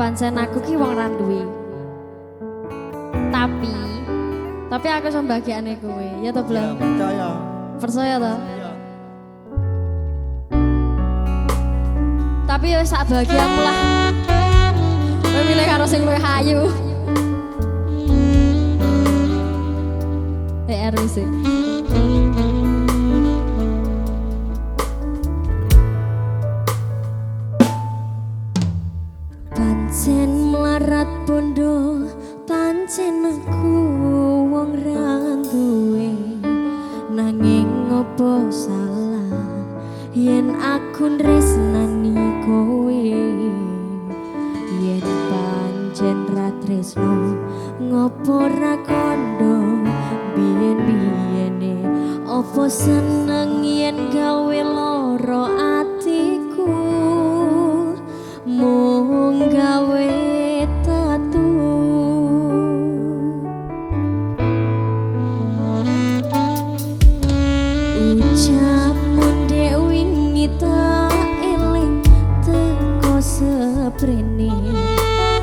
pancen aku ki wong randuwe. Tapi tapi aku iso mbagiane kowe. Ya to, Ya, Blang? percaya. Percaya to? Tapi ya sak bagianmu lah. Kowe milih karo sing luwih ayu. Eh, RWC. Pancen aku wong randuwe nanging ngopo salah? Yen aku tresnani kowe yen pancen ra tresno ngopo ra kondo? Biyen-biyene opo seneng yen gawe loro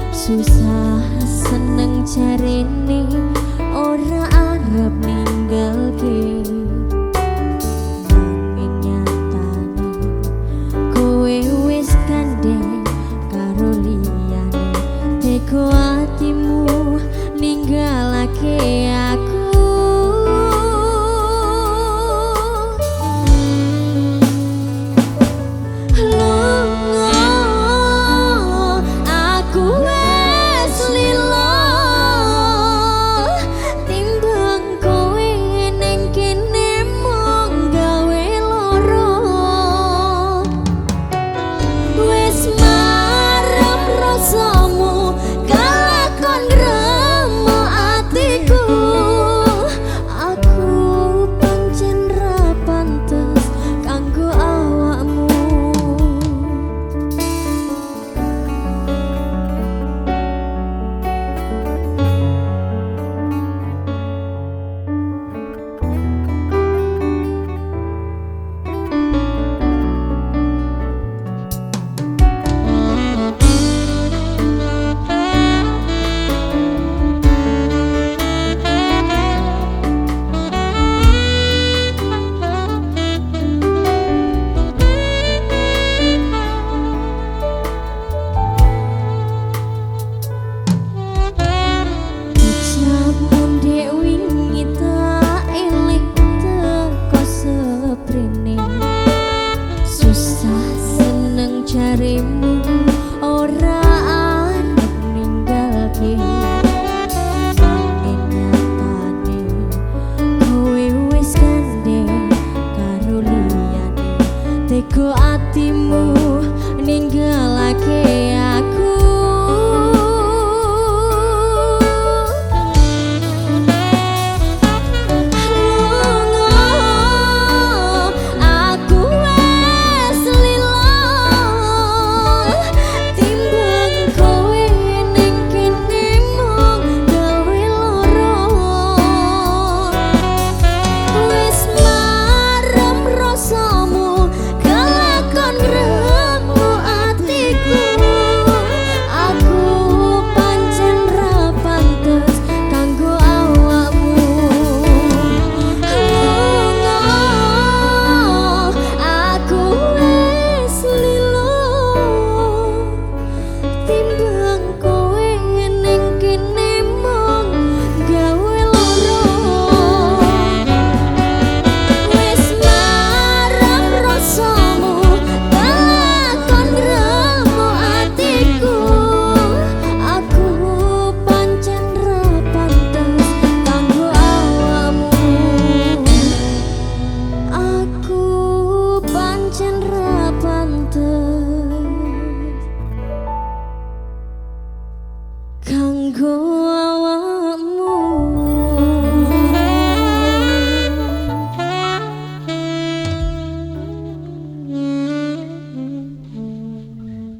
susah seneng jarene Teko atimu ninggalake aku